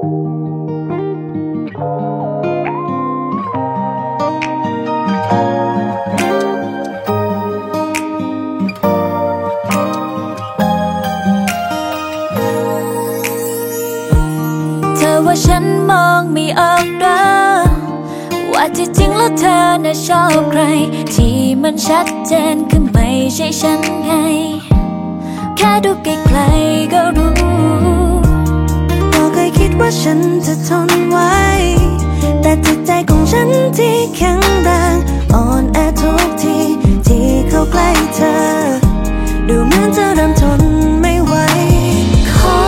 เธอว่าฉันมองไม่ออกหรอว่าที่จริงแล้วเธอน่ะชอบใคร ที่มันชัดเจนคือไม่ใช่ฉันไง แค่ดูไกลๆก็รู้ ว่าฉันจะทนไหวแต่จิตใจของฉันที่แข็งแรงอ่อนแอทุกทีที่เข้าใกล้เธอ ดูเหมือนจะเริ่มทนไม่ไหวขอ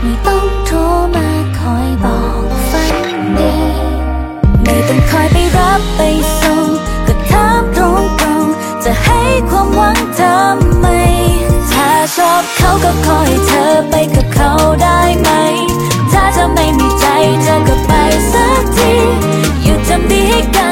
ไม่ต้องโทรมาคอยบอกฝันดีไม่ต้องคอยไปรับไปส่งก็ถามตรงๆจะให้ความหวังทำไม ชอบเขาก็คอยเธอไปกับเขาได้ไหม ถ้าเธอไม่มีใจเธอก็ไปสักทีหยุดทำดีให้กัน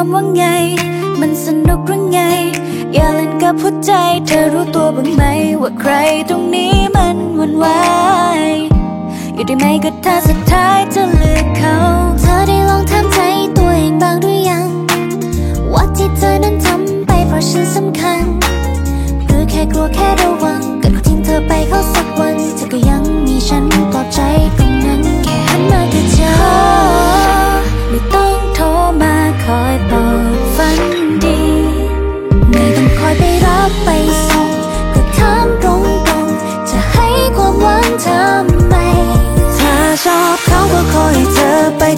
ความว่าไง มันสนุกหรือไง อย่าเล่นกับหัวใจ เธอรู้ตัวบ้างไหม ว่าใครตรงนี้มันหวันไหวอยู่ได้ไหมก็ถ้าสุดท้ายจะเลือกเขา เธอได้ลองทำใจตัวเองบ้าง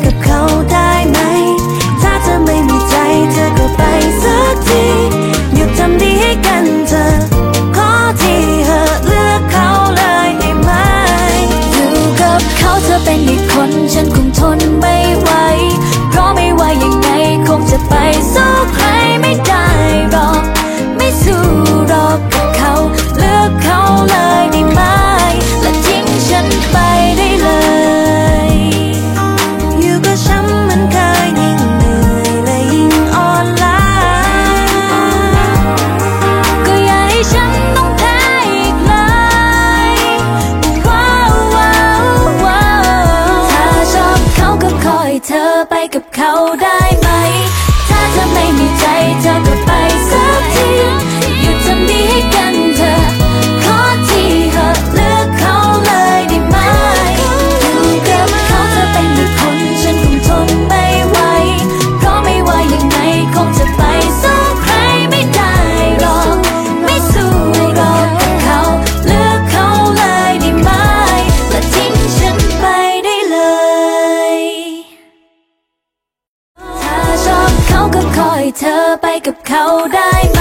กับเขาได้ไหม ถ้าเธอไม่มีใจเธอก็ไปสักทีหยุดทำดีให้กันเธอ ขอทีเธอเลือกเขาเลยได้ไหม อยู่กับเขาเธอเป็นอีกคนฉันคงทนไม่ กับเขาได้ กับเขาได้ไหม